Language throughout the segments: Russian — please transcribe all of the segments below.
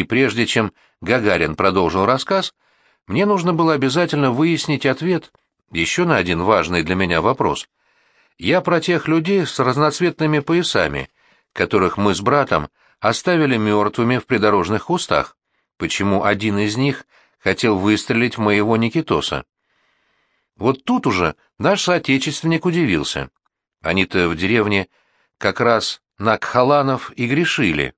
и прежде чем Гагарин продолжил рассказ, мне нужно было обязательно выяснить ответ еще на один важный для меня вопрос. Я про тех людей с разноцветными поясами, которых мы с братом оставили мертвыми в придорожных кустах. Почему один из них хотел выстрелить в моего Никитоса? Вот тут уже наш соотечественник удивился. Они-то в деревне как раз на Кхаланов и грешили.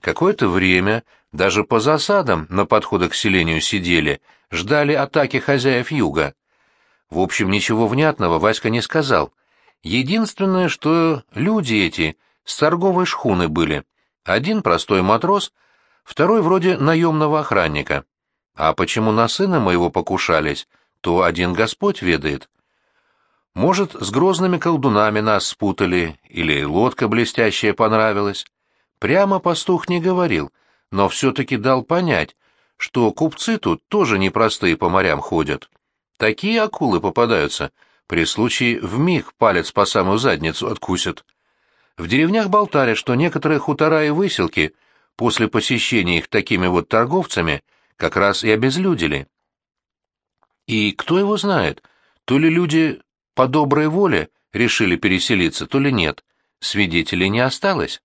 Какое-то время даже по засадам на подходах к селению сидели, ждали атаки хозяев юга. В общем, ничего внятного Васька не сказал. Единственное, что люди эти с торговой шхуны были. Один простой матрос, второй вроде наемного охранника. А почему на сына моего покушались, то один Господь ведает. Может, с грозными колдунами нас спутали, или лодка блестящая понравилась. Прямо пастух не говорил, но все-таки дал понять, что купцы тут тоже непростые по морям ходят. Такие акулы попадаются, при случае в миг палец по самую задницу откусят. В деревнях болтали, что некоторые хутора и выселки после посещения их такими вот торговцами как раз и обезлюдили. И кто его знает, то ли люди по доброй воле решили переселиться, то ли нет. Свидетелей не осталось.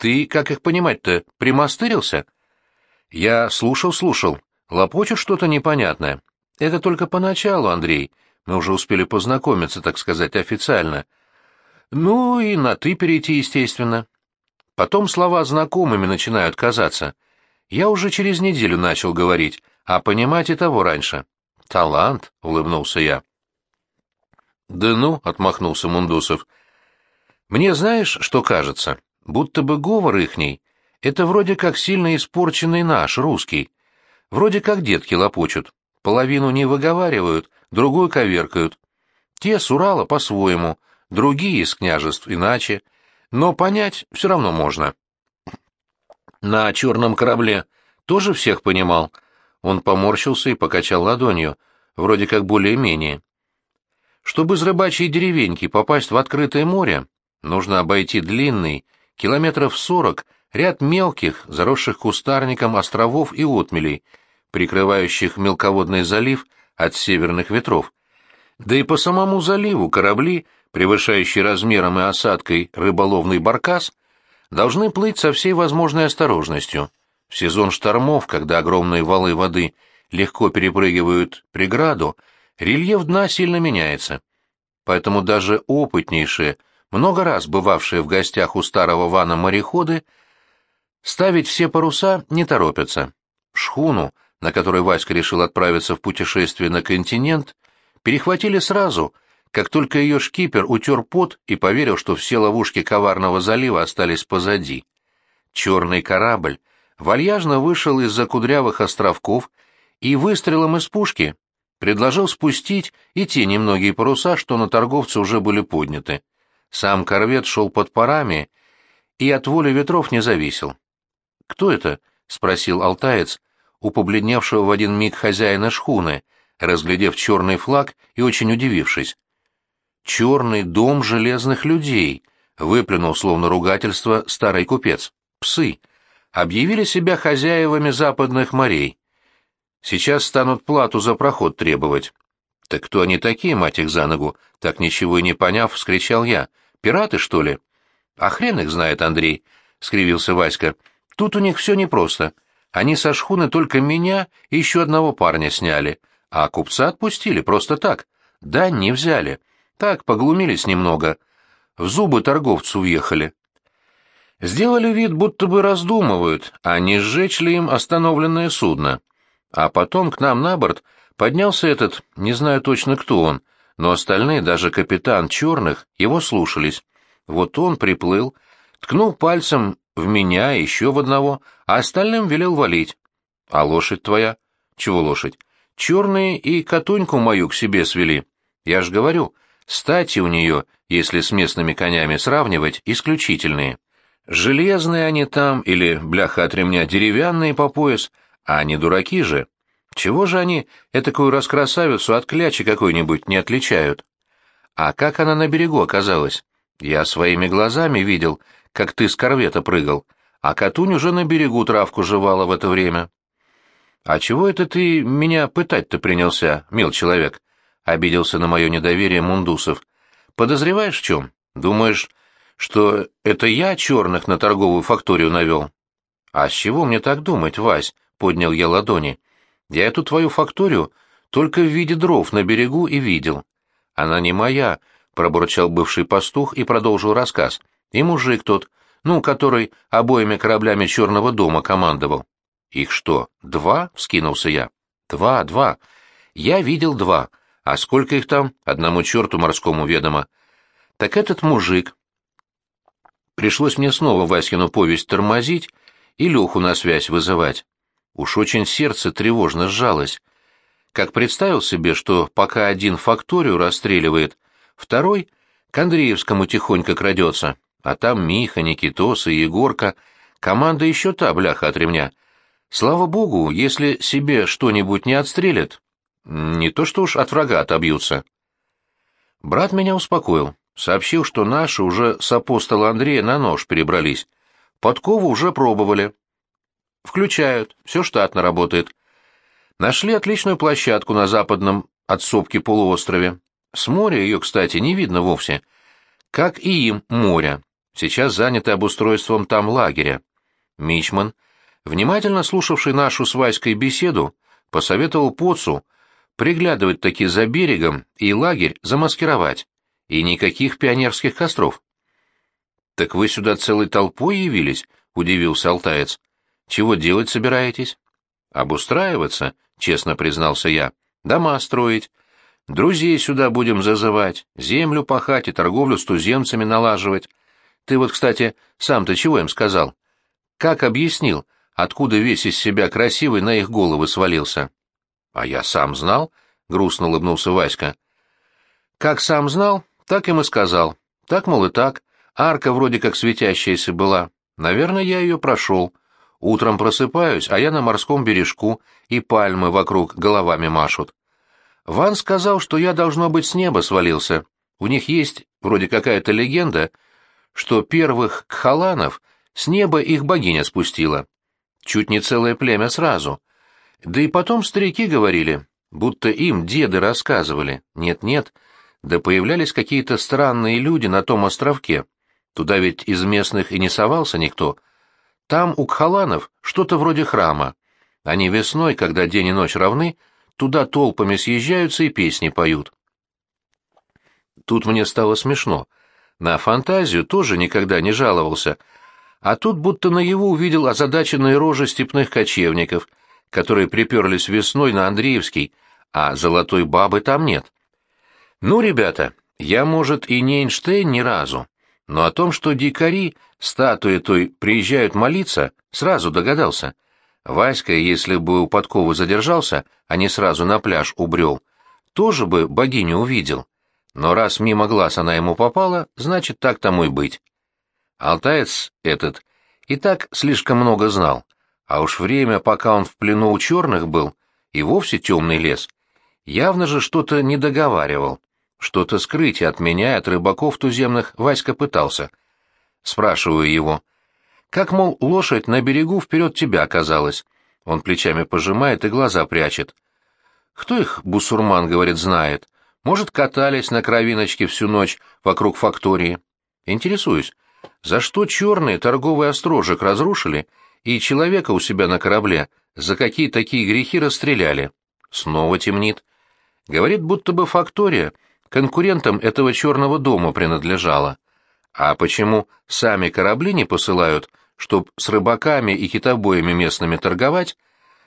Ты, как их понимать-то, примастырился? Я слушал-слушал. Лопочет что-то непонятное. Это только поначалу, Андрей. Мы уже успели познакомиться, так сказать, официально. Ну и на «ты» перейти, естественно. Потом слова знакомыми начинают казаться. Я уже через неделю начал говорить, а понимать и того раньше. «Талант», — улыбнулся я. «Да ну», — отмахнулся Мундусов. «Мне знаешь, что кажется? Будто бы говор ихний — это вроде как сильно испорченный наш, русский. Вроде как детки лопочут. Половину не выговаривают, другую коверкают. Те с Урала по-своему, другие из княжеств иначе. Но понять все равно можно». «На черном корабле тоже всех понимал?» Он поморщился и покачал ладонью, вроде как более-менее. Чтобы из рыбачьей деревеньки попасть в открытое море, нужно обойти длинный, километров сорок, ряд мелких, заросших кустарником островов и отмелей, прикрывающих мелководный залив от северных ветров. Да и по самому заливу корабли, превышающие размером и осадкой рыболовный баркас, должны плыть со всей возможной осторожностью. В сезон штормов, когда огромные валы воды легко перепрыгивают преграду, рельеф дна сильно меняется. Поэтому даже опытнейшие, много раз бывавшие в гостях у старого вана мореходы, ставить все паруса не торопятся. Шхуну, на которой Васька решил отправиться в путешествие на континент, перехватили сразу, как только ее шкипер утер пот и поверил, что все ловушки коварного залива остались позади. Черный корабль вальяжно вышел из-за кудрявых островков и выстрелом из пушки предложил спустить и те немногие паруса, что на торговце уже были подняты. Сам корвет шел под парами и от воли ветров не зависел. «Кто это?» — спросил алтаец, у побледневшего в один миг хозяина шхуны, разглядев черный флаг и очень удивившись. «Черный дом железных людей», — выплюнул словно ругательство старый купец. «Псы» объявили себя хозяевами западных морей. Сейчас станут плату за проход требовать. Так кто они такие, мать их за ногу? Так ничего и не поняв, вскричал я. Пираты, что ли? А хрен их знает, Андрей, — скривился Васька. Тут у них все непросто. Они со шхуны только меня и еще одного парня сняли, а купца отпустили просто так. Да, не взяли. Так, поглумились немного. В зубы торговцу въехали. Сделали вид, будто бы раздумывают, а не сжечь ли им остановленное судно. А потом к нам на борт поднялся этот, не знаю точно кто он, но остальные, даже капитан Черных, его слушались. Вот он приплыл, ткнул пальцем в меня, еще в одного, а остальным велел валить. А лошадь твоя? Чего лошадь? Черные и котуньку мою к себе свели. Я ж говорю, стати у нее, если с местными конями сравнивать, исключительные. Железные они там или, бляха от ремня, деревянные по пояс, а не дураки же. Чего же они этакую раскрасавицу от клячи какой-нибудь не отличают? А как она на берегу оказалась? Я своими глазами видел, как ты с корвета прыгал, а Катунь уже на берегу травку жевала в это время. «А чего это ты меня пытать-то принялся, мил человек?» — обиделся на мое недоверие Мундусов. «Подозреваешь в чем? Думаешь, что это я черных на торговую факторию навел?» «А с чего мне так думать, Вась?» — поднял я ладони. «Я эту твою факторию только в виде дров на берегу и видел. Она не моя», — пробурчал бывший пастух и продолжил рассказ. «И мужик тот, ну, который обоими кораблями Черного дома командовал». «Их что, два?» — вскинулся я. «Два, два. Я видел два. А сколько их там, одному черту морскому ведомо. Так этот мужик...» Пришлось мне снова Васькину повесть тормозить и Леху на связь вызывать. Уж очень сердце тревожно сжалось. Как представил себе, что пока один факторию расстреливает, второй к Андреевскому тихонько крадется, а там Миха, Никитос и Егорка, команда еще та бляха от ремня. Слава богу, если себе что-нибудь не отстрелят, не то что уж от врага отобьются. Брат меня успокоил, сообщил, что наши уже с апостола Андрея на нож перебрались. Подкову уже пробовали. Включают, все штатно работает. Нашли отличную площадку на западном от сопки полуострове. С моря ее, кстати, не видно вовсе. Как и им моря. Сейчас заняты обустройством там лагеря. Мичман, внимательно слушавший нашу с Васькой беседу, посоветовал Поцу приглядывать таки за берегом и лагерь замаскировать. И никаких пионерских костров. «Так вы сюда целой толпой явились?» — удивился алтаец. «Чего делать собираетесь?» «Обустраиваться», честно признался я. «Дома строить. Друзей сюда будем зазывать, землю пахать и торговлю с туземцами налаживать. Ты вот, кстати, сам-то чего им сказал? Как объяснил, откуда весь из себя красивый на их головы свалился?» «А я сам знал», — грустно улыбнулся Васька. «Как сам знал, так им и сказал. Так, мол, и так. Арка вроде как светящаяся была. Наверное, я ее прошел. Утром просыпаюсь, а я на морском бережку, и пальмы вокруг головами машут. Ван сказал, что я, должно быть, с неба свалился. У них есть вроде какая-то легенда, что первых кхаланов с неба их богиня спустила. Чуть не целое племя сразу. Да и потом старики говорили, будто им деды рассказывали. Нет-нет, да появлялись какие-то странные люди на том островке. Туда ведь из местных и не совался никто — там у кхаланов что-то вроде храма. Они весной, когда день и ночь равны, туда толпами съезжаются и песни поют. Тут мне стало смешно. На фантазию тоже никогда не жаловался, а тут будто наяву увидел озадаченные рожи степных кочевников, которые приперлись весной на Андреевский, а золотой бабы там нет. Ну, ребята, я, может, и не Эйнштейн ни разу, но о том, что дикари статуи той приезжают молиться, сразу догадался. Васька, если бы у подковы задержался, а не сразу на пляж убрел, тоже бы богиню увидел. Но раз мимо глаз она ему попала, значит, так тому и быть. Алтаец этот и так слишком много знал, а уж время, пока он в плену у черных был, и вовсе темный лес, явно же что-то не договаривал. Что-то скрыть от меня от рыбаков туземных Васька пытался. Спрашиваю его. Как, мол, лошадь на берегу вперед тебя оказалась? Он плечами пожимает и глаза прячет. Кто их, бусурман, говорит, знает? Может, катались на кровиночке всю ночь вокруг фактории? Интересуюсь, за что черные торговый острожек разрушили и человека у себя на корабле за какие такие грехи расстреляли? Снова темнит. Говорит, будто бы фактория — конкурентам этого черного дома принадлежала. А почему сами корабли не посылают, чтоб с рыбаками и китобоями местными торговать?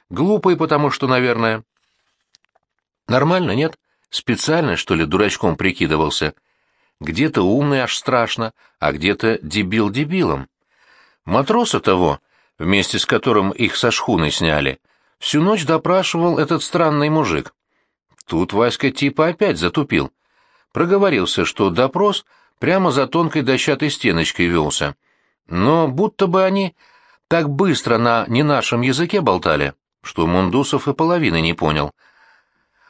Глупо и потому что, наверное. Нормально, нет? Специально, что ли, дурачком прикидывался? Где-то умный аж страшно, а где-то дебил дебилом. Матроса того, вместе с которым их со шхуны сняли, всю ночь допрашивал этот странный мужик. Тут Васька типа опять затупил проговорился, что допрос прямо за тонкой дощатой стеночкой велся. Но будто бы они так быстро на не нашем языке болтали, что Мундусов и половины не понял.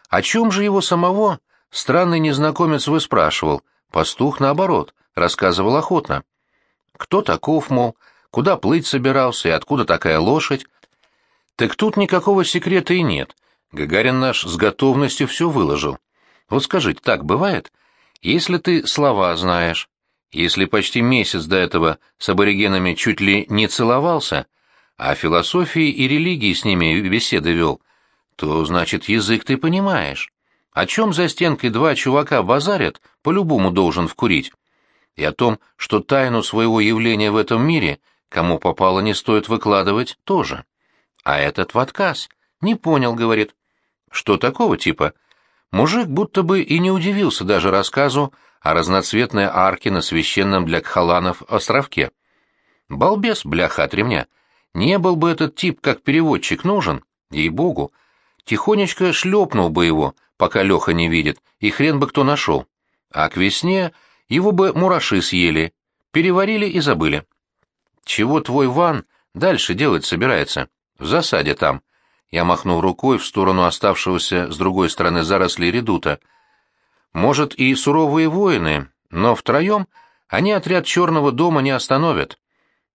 О чем же его самого странный незнакомец выспрашивал, пастух, наоборот, рассказывал охотно. Кто таков, мол, куда плыть собирался и откуда такая лошадь. Так тут никакого секрета и нет. Гагарин наш с готовностью все выложил. Вот скажите, так бывает? Если ты слова знаешь, если почти месяц до этого с аборигенами чуть ли не целовался, а философии и религии с ними беседы вел, то, значит, язык ты понимаешь. О чем за стенкой два чувака базарят, по-любому должен вкурить. И о том, что тайну своего явления в этом мире, кому попало, не стоит выкладывать, тоже. А этот в отказ. Не понял, говорит. Что такого типа? Мужик будто бы и не удивился даже рассказу о разноцветной арке на священном для кхаланов островке. Балбес, бляха от ремня. Не был бы этот тип как переводчик нужен, ей-богу, тихонечко шлепнул бы его, пока Леха не видит, и хрен бы кто нашел. А к весне его бы мураши съели, переварили и забыли. Чего твой Ван дальше делать собирается? В засаде там. Я махнул рукой в сторону оставшегося с другой стороны зарослей редута. Может, и суровые воины, но втроем они отряд Черного дома не остановят.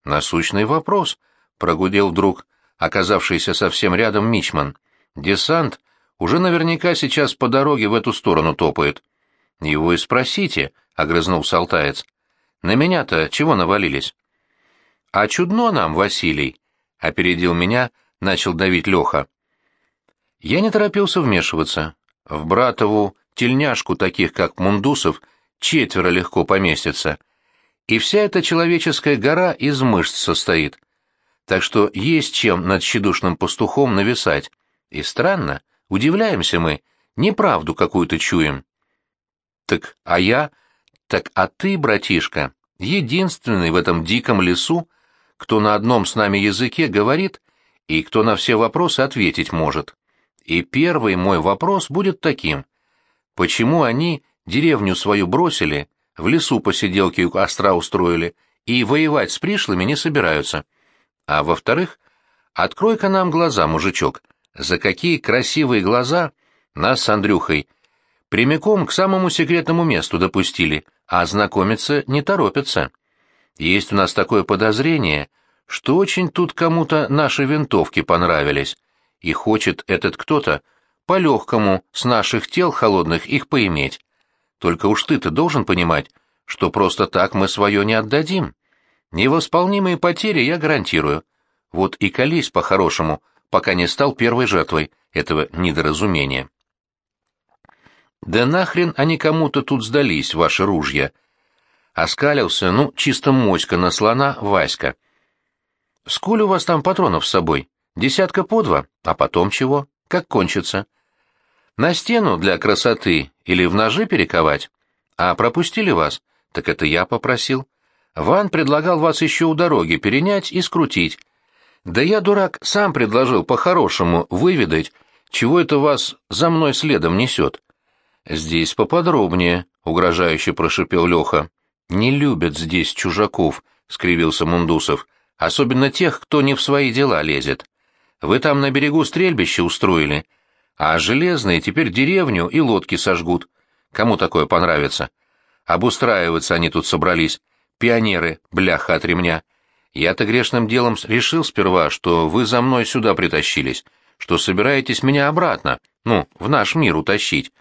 Насущный вопрос, — прогудел вдруг оказавшийся совсем рядом Мичман. Десант уже наверняка сейчас по дороге в эту сторону топает. Его и спросите, — огрызнулся алтаец. На меня-то чего навалились? А чудно нам, Василий, — опередил меня, начал давить Леха. Я не торопился вмешиваться. В братову тельняшку таких, как Мундусов, четверо легко поместится. И вся эта человеческая гора из мышц состоит. Так что есть чем над тщедушным пастухом нависать. И странно, удивляемся мы, неправду какую-то чуем. Так, а я... Так, а ты, братишка, единственный в этом диком лесу, кто на одном с нами языке говорит и кто на все вопросы ответить может. И первый мой вопрос будет таким. Почему они деревню свою бросили, в лесу посиделки у костра устроили и воевать с пришлыми не собираются? А во-вторых, открой-ка нам глаза, мужичок, за какие красивые глаза нас с Андрюхой прямиком к самому секретному месту допустили, а знакомиться не торопятся. Есть у нас такое подозрение, что очень тут кому-то наши винтовки понравились, и хочет этот кто-то по-легкому с наших тел холодных их поиметь. Только уж ты-то должен понимать, что просто так мы свое не отдадим. Невосполнимые потери я гарантирую. Вот и колись по-хорошему, пока не стал первой жертвой этого недоразумения. Да нахрен они кому-то тут сдались, ваши ружья? Оскалился, ну, чисто моська на слона Васька. Сколь у вас там патронов с собой? Десятка по два, а потом чего? Как кончится? На стену для красоты или в ножи перековать? А пропустили вас? Так это я попросил. Ван предлагал вас еще у дороги перенять и скрутить. Да я, дурак, сам предложил по-хорошему выведать, чего это вас за мной следом несет. Здесь поподробнее, — угрожающе прошипел Леха. Не любят здесь чужаков, — скривился Мундусов, — особенно тех, кто не в свои дела лезет. Вы там на берегу стрельбище устроили, а железные теперь деревню и лодки сожгут. Кому такое понравится? Обустраиваться они тут собрались, Пионеры, бляха от ремня. Я-то грешным делом решил сперва, что вы за мной сюда притащились, что собираетесь меня обратно, ну, в наш мир утащить.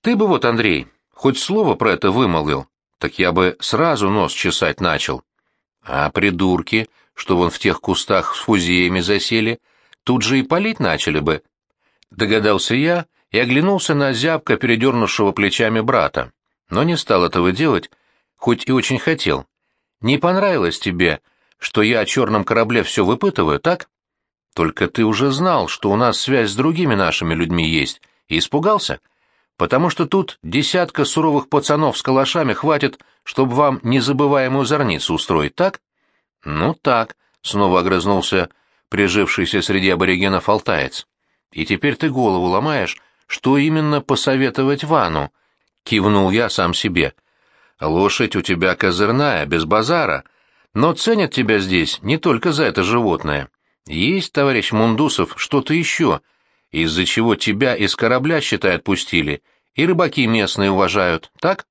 Ты бы вот, Андрей, хоть слово про это вымолвил, так я бы сразу нос чесать начал. А придурки, что вон в тех кустах с фузиями засели, тут же и палить начали бы. Догадался я и оглянулся на зябко передернувшего плечами брата, но не стал этого делать, хоть и очень хотел. Не понравилось тебе, что я о черном корабле все выпытываю, так? Только ты уже знал, что у нас связь с другими нашими людьми есть, и испугался? Потому что тут десятка суровых пацанов с калашами хватит, чтобы вам незабываемую зорницу устроить, так? Ну так, снова огрызнулся прижившийся среди аборигенов алтаец. И теперь ты голову ломаешь, что именно посоветовать Вану? Кивнул я сам себе. — Лошадь у тебя козырная, без базара, но ценят тебя здесь не только за это животное. Есть, товарищ Мундусов, что-то еще, из-за чего тебя из корабля, считай, отпустили, и рыбаки местные уважают, так?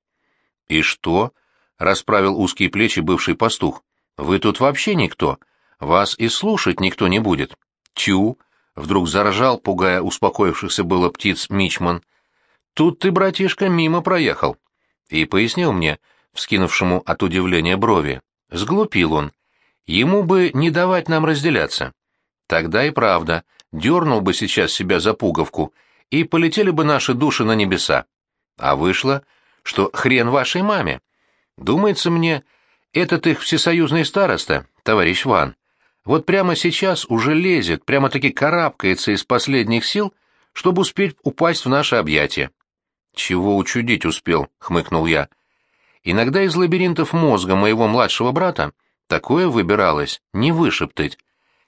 И что? — расправил узкие плечи бывший пастух. Вы тут вообще никто. Вас и слушать никто не будет. Тю, вдруг заржал, пугая успокоившихся было птиц Мичман. Тут ты, братишка, мимо проехал. И пояснил мне, вскинувшему от удивления брови. Сглупил он. Ему бы не давать нам разделяться. Тогда и правда, дернул бы сейчас себя за пуговку, и полетели бы наши души на небеса. А вышло, что хрен вашей маме. Думается мне, этот их всесоюзный староста, товарищ Ван, вот прямо сейчас уже лезет, прямо-таки карабкается из последних сил, чтобы успеть упасть в наше объятие. «Чего учудить успел?» — хмыкнул я. «Иногда из лабиринтов мозга моего младшего брата такое выбиралось, не вышептать.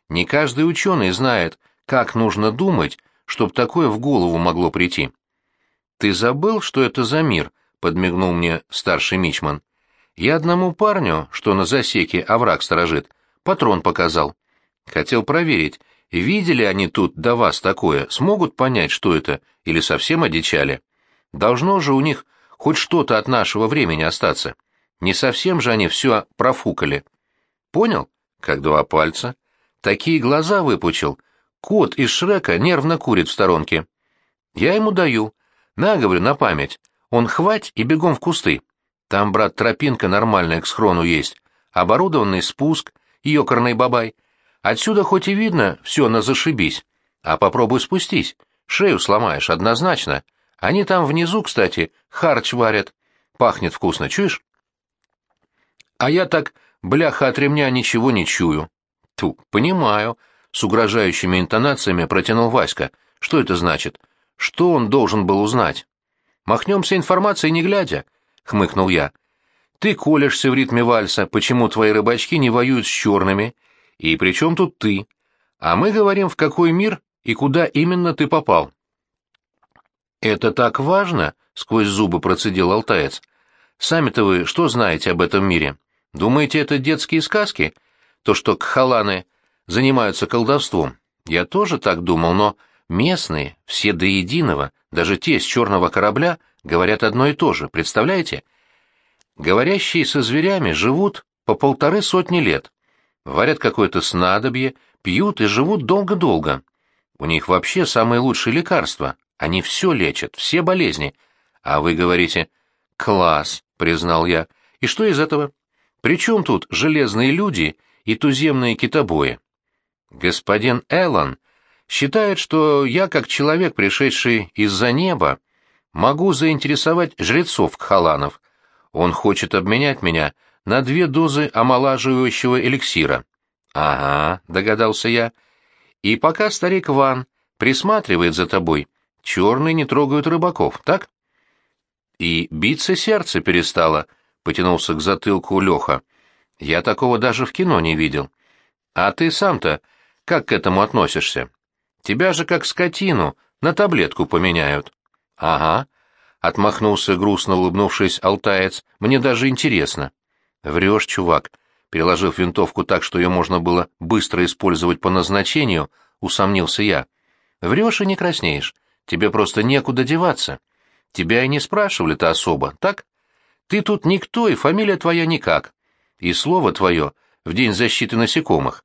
Не каждый ученый знает, как нужно думать, чтоб такое в голову могло прийти». «Ты забыл, что это за мир?» — подмигнул мне старший мичман. «Я одному парню, что на засеке овраг сторожит, патрон показал. Хотел проверить, видели они тут до вас такое, смогут понять, что это, или совсем одичали. Должно же у них хоть что-то от нашего времени остаться. Не совсем же они все профукали. Понял? Как два пальца. Такие глаза выпучил. Кот из Шрека нервно курит в сторонке. Я ему даю. На, говорю, на память. Он хвать и бегом в кусты. Там, брат, тропинка нормальная к схрону есть. Оборудованный спуск, ёкарный бабай. Отсюда хоть и видно все на зашибись. А попробуй спустись. Шею сломаешь, однозначно. Они там внизу, кстати, харч варят. Пахнет вкусно, чуешь? А я так, бляха от ремня, ничего не чую. Ту, понимаю. С угрожающими интонациями протянул Васька. Что это значит? Что он должен был узнать? Махнемся информацией не глядя, хмыкнул я. Ты колешься в ритме вальса, почему твои рыбачки не воюют с черными, и при чем тут ты? А мы говорим, в какой мир и куда именно ты попал. «Это так важно?» — сквозь зубы процедил алтаец. «Сами-то вы что знаете об этом мире? Думаете, это детские сказки? То, что кхаланы занимаются колдовством? Я тоже так думал, но местные, все до единого, даже те с черного корабля, говорят одно и то же, представляете? Говорящие со зверями живут по полторы сотни лет, варят какое-то снадобье, пьют и живут долго-долго. У них вообще самые лучшие лекарства, они все лечат, все болезни. А вы говорите, класс, признал я. И что из этого? Причем тут железные люди и туземные китобои? Господин Эллен считает, что я, как человек, пришедший из-за неба, могу заинтересовать жрецов Кхаланов. Он хочет обменять меня на две дозы омолаживающего эликсира. Ага, догадался я. И пока старик Ван присматривает за тобой, черные не трогают рыбаков, так? И биться сердце перестало, потянулся к затылку Леха. Я такого даже в кино не видел. А ты сам-то как к этому относишься? Тебя же как скотину на таблетку поменяют. Ага, отмахнулся грустно улыбнувшись алтаец. Мне даже интересно. Врешь, чувак. Переложив винтовку так, что ее можно было быстро использовать по назначению, усомнился я. Врешь и не краснеешь. Тебе просто некуда деваться. Тебя и не спрашивали-то особо, так? Ты тут никто, и фамилия твоя никак. И слово твое в день защиты насекомых.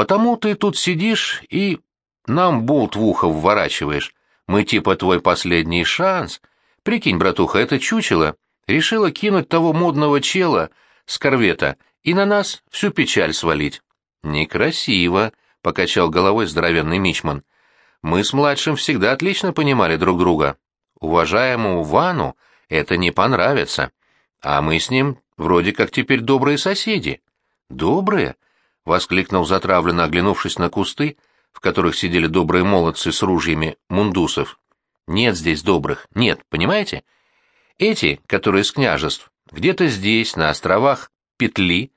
Потому ты тут сидишь и нам болт в ухо вворачиваешь. Мы типа твой последний шанс. Прикинь, братуха, это чучело решила кинуть того модного чела с корвета и на нас всю печаль свалить. Некрасиво, — покачал головой здоровенный мичман. Мы с младшим всегда отлично понимали друг друга. Уважаемому Вану это не понравится. А мы с ним вроде как теперь добрые соседи. Добрые? — воскликнул затравленно, оглянувшись на кусты, в которых сидели добрые молодцы с ружьями мундусов. Нет здесь добрых, нет, понимаете? Эти, которые с княжеств, где-то здесь, на островах Петли,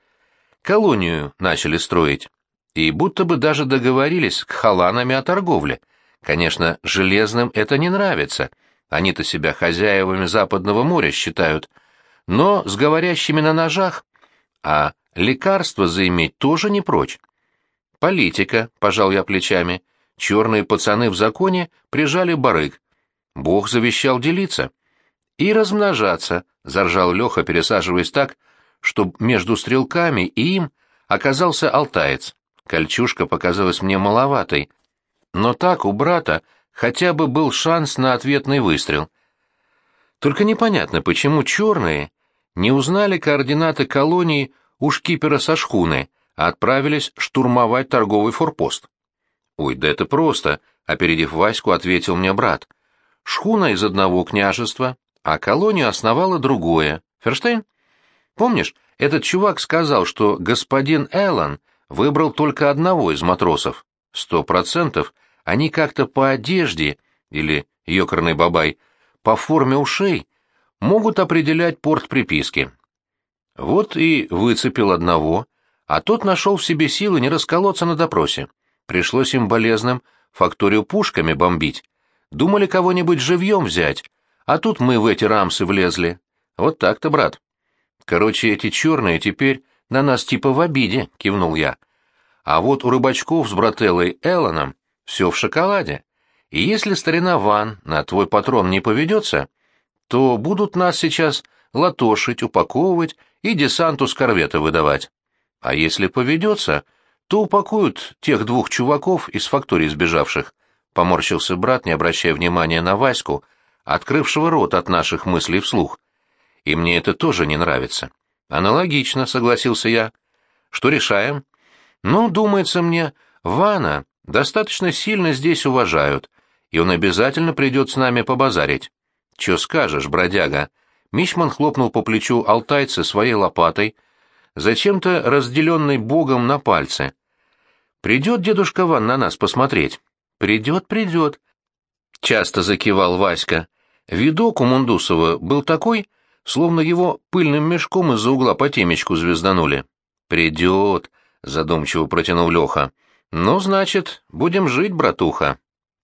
колонию начали строить. И будто бы даже договорились с халанами о торговле — Конечно, железным это не нравится. Они-то себя хозяевами Западного моря считают. Но с говорящими на ножах. А лекарства заиметь тоже не прочь. Политика, пожал я плечами. Черные пацаны в законе прижали барык. Бог завещал делиться. И размножаться, заржал Леха, пересаживаясь так, что между стрелками и им оказался алтаец. Кольчушка показалась мне маловатой. Но так у брата хотя бы был шанс на ответный выстрел. Только непонятно, почему черные не узнали координаты колонии у шкипера со шхуны, а отправились штурмовать торговый форпост. «Ой, да это просто», — опередив Ваську, ответил мне брат. «Шхуна из одного княжества, а колонию основала другое. Ферштейн? Помнишь, этот чувак сказал, что господин Эллен выбрал только одного из матросов. Сто процентов они как-то по одежде, или, ёкарный бабай, по форме ушей, могут определять порт приписки. Вот и выцепил одного, а тот нашел в себе силы не расколоться на допросе. Пришлось им болезным факторию пушками бомбить. Думали кого-нибудь живьем взять, а тут мы в эти рамсы влезли. Вот так-то, брат. Короче, эти черные теперь на нас типа в обиде, кивнул я. А вот у рыбачков с брателлой Элланом все в шоколаде. И если старина Ван на твой патрон не поведется, то будут нас сейчас латошить, упаковывать и десанту с корвета выдавать. А если поведется, то упакуют тех двух чуваков из фактории сбежавших. Поморщился брат, не обращая внимания на Ваську, открывшего рот от наших мыслей вслух. И мне это тоже не нравится. Аналогично, согласился я. Что решаем? Ну, думается мне, Вана достаточно сильно здесь уважают, и он обязательно придет с нами побазарить. Че скажешь, бродяга? Мичман хлопнул по плечу алтайца своей лопатой, зачем-то разделенной богом на пальце. Придет дедушка Ван на нас посмотреть. Придет, придет. Часто закивал Васька. Видок у Мундусова был такой, словно его пыльным мешком из-за угла по темечку звезданули. «Придет», — задумчиво протянул Леха. «Ну, значит, будем жить, братуха».